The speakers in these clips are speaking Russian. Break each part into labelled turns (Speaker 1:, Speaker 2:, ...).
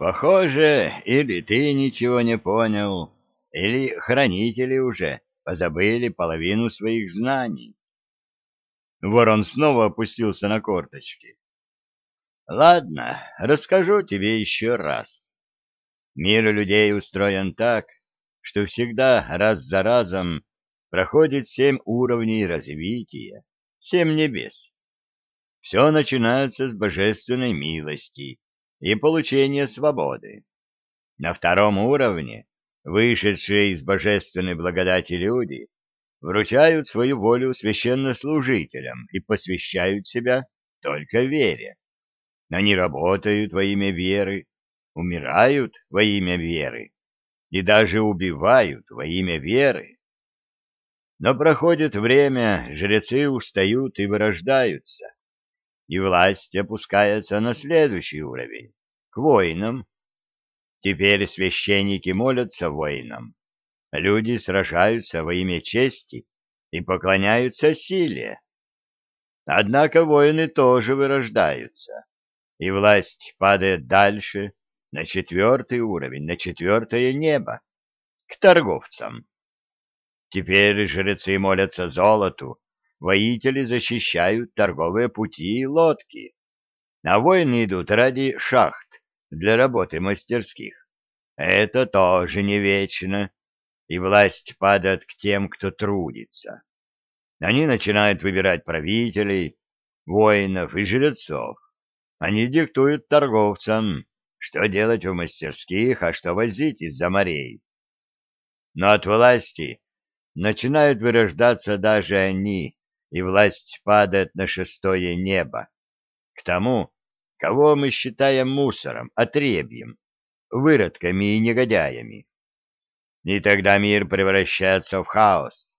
Speaker 1: Похоже, или ты ничего не понял, или хранители уже позабыли половину своих знаний. Ворон снова опустился на корточки. Ладно, расскажу тебе еще раз. Мир людей устроен так, что всегда раз за разом проходит семь уровней развития, семь небес. Все начинается с божественной милости и получения свободы. На втором уровне вышедшие из божественной благодати люди вручают свою волю священнослужителям и посвящают себя только вере. Они работают во имя веры, умирают во имя веры и даже убивают во имя веры. Но проходит время, жрецы устают и вырождаются, и власть опускается на следующий уровень, к воинам. Теперь священники молятся воинам, люди сражаются во имя чести и поклоняются силе. Однако воины тоже вырождаются, и власть падает дальше, на четвертый уровень, на четвертое небо, к торговцам. Теперь жрецы молятся золоту, воители защищают торговые пути и лодки, а воины идут ради шахт для работы мастерских. Это тоже не вечно, и власть падает к тем, кто трудится. Они начинают выбирать правителей, воинов и жрецов. Они диктуют торговцам, что делать в мастерских, а что возить из-за морей. Но от власти начинают вырождаться даже они, и власть падает на шестое небо, к тому, кого мы считаем мусором, отребьем, выродками и негодяями. И тогда мир превращается в хаос.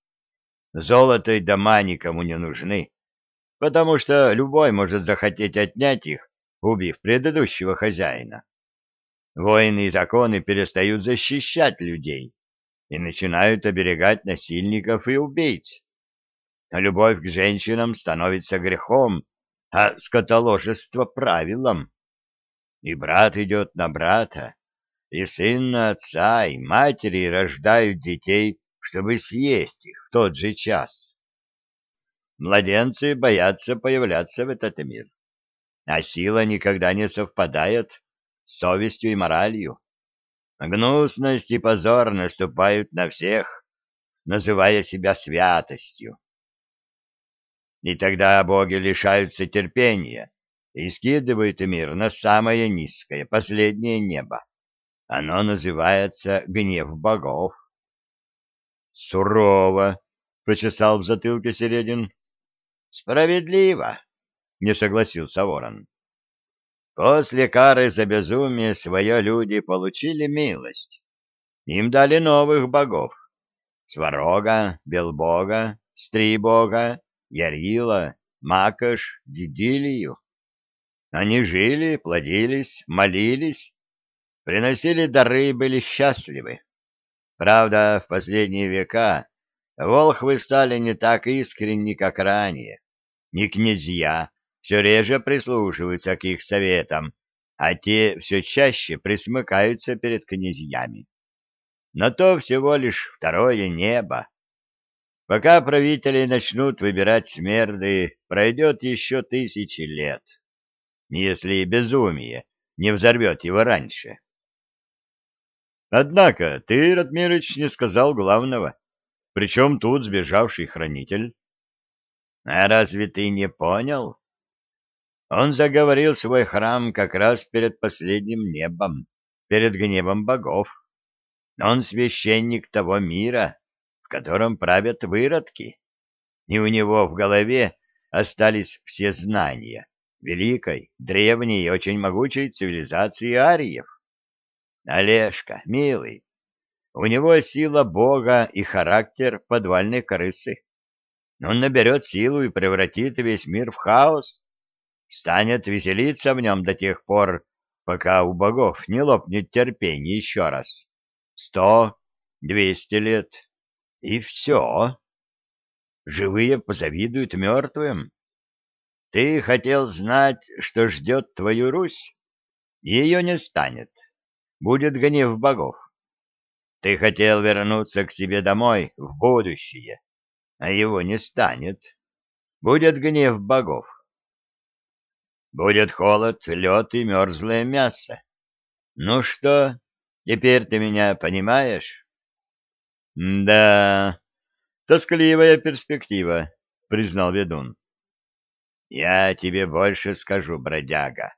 Speaker 1: Золото и дома никому не нужны, потому что любой может захотеть отнять их, убив предыдущего хозяина. Воины и законы перестают защищать людей и начинают оберегать насильников и убийц. Любовь к женщинам становится грехом, а скотоложество — правилом. И брат идет на брата, и сын на отца, и матери рождают детей, чтобы съесть их в тот же час. Младенцы боятся появляться в этот мир, а сила никогда не совпадает с совестью и моралью. Гнусность и позор наступают на всех, называя себя святостью. И тогда боги лишаются терпения и скидывают мир на самое низкое, последнее небо. Оно называется гнев богов. Сурово, — почесал в затылке Середин. Справедливо, — не согласился ворон. После кары за безумие свои люди получили милость. Им дали новых богов. Сварога, Белбога, Стрибога, Ярила, Макаш, Дидилию. Они жили, плодились, молились, приносили дары и были счастливы. Правда, в последние века волхвы стали не так искренни, как ранее. Не князья, все реже прислушиваются к их советам, а те все чаще присмыкаются перед князьями. Но то всего лишь второе небо. Пока правители начнут выбирать смерды, пройдет еще тысячи лет, если безумие не взорвет его раньше. Однако ты, Ратмирыч, не сказал главного. Причем тут сбежавший хранитель? А разве ты не понял? Он заговорил свой храм как раз перед последним небом, перед гневом богов. Он священник того мира, котором правят выродки, и у него в голове остались все знания великой, древней и очень могучей цивилизации ариев. Олежка, милый, у него сила бога и характер подвальной крысы. Он наберет силу и превратит весь мир в хаос станет веселиться в нем до тех пор, пока у богов не лопнет терпение еще раз. Сто, двести лет, и все. Живые позавидуют мертвым. Ты хотел знать, что ждет твою Русь? Ее не станет, будет гнев богов. Ты хотел вернуться к себе домой в будущее, а его не станет. Будет гнев богов. Будет холод, лед и мерзлое мясо. Ну что, теперь ты меня понимаешь? — Да, тоскливая перспектива, — признал ведун. — Я тебе больше скажу, бродяга.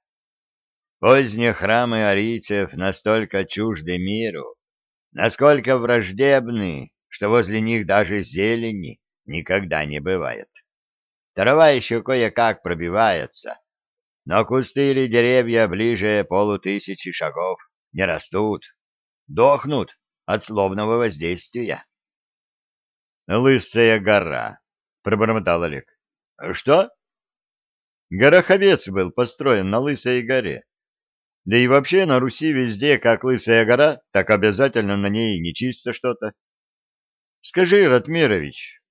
Speaker 1: Поздние храмы арийцев настолько чужды миру, насколько враждебны, что возле них даже зелени никогда не бывает. Трава еще кое-как пробивается, но кусты или деревья ближе полутысячи шагов не растут, дохнут от словного воздействия. «Лысая гора», — пробормотал Олег. «Что?» Гороховец был построен на Лысой горе. Да и вообще на Руси везде, как Лысая гора, так обязательно на ней нечисто что-то. Скажи, Ратмирович,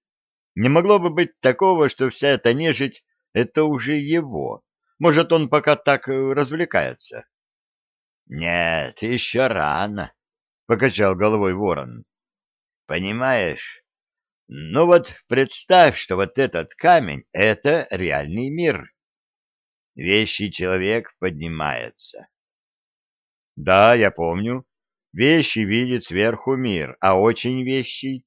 Speaker 1: не могло бы быть такого, что вся эта нежить — это уже его? Может, он пока так э, развлекается? — Нет, еще рано, — покачал головой ворон. — Понимаешь, ну вот представь, что вот этот камень — это реальный мир. Вещий человек поднимается. — Да, я помню. Вещи видит сверху мир, а очень вещий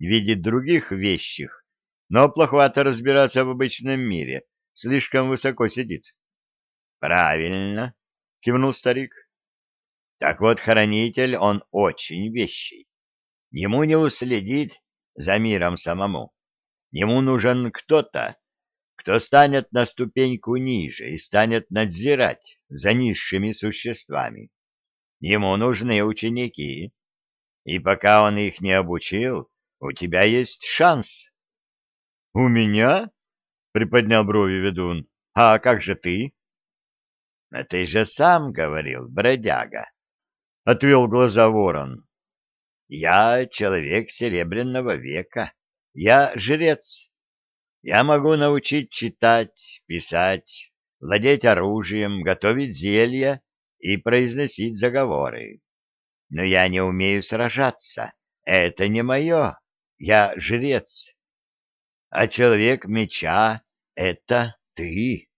Speaker 1: видит других вещих но плоховато разбираться в обычном мире, слишком высоко сидит. — Правильно, — кивнул старик. — Так вот, хранитель, он очень вещий. Ему не уследить за миром самому. Ему нужен кто-то, кто станет на ступеньку ниже и станет надзирать за низшими существами. Ему нужны ученики, и пока он их не обучил, у тебя есть шанс — У меня? — приподнял брови ведун. — А как же ты? — А ты же сам говорил, бродяга, — отвел глаза ворон. — Я человек серебряного века. Я жрец. Я могу научить читать, писать, владеть оружием, готовить зелья и произносить заговоры. Но я не умею сражаться. Это не мое. Я жрец а человек меча — это ты.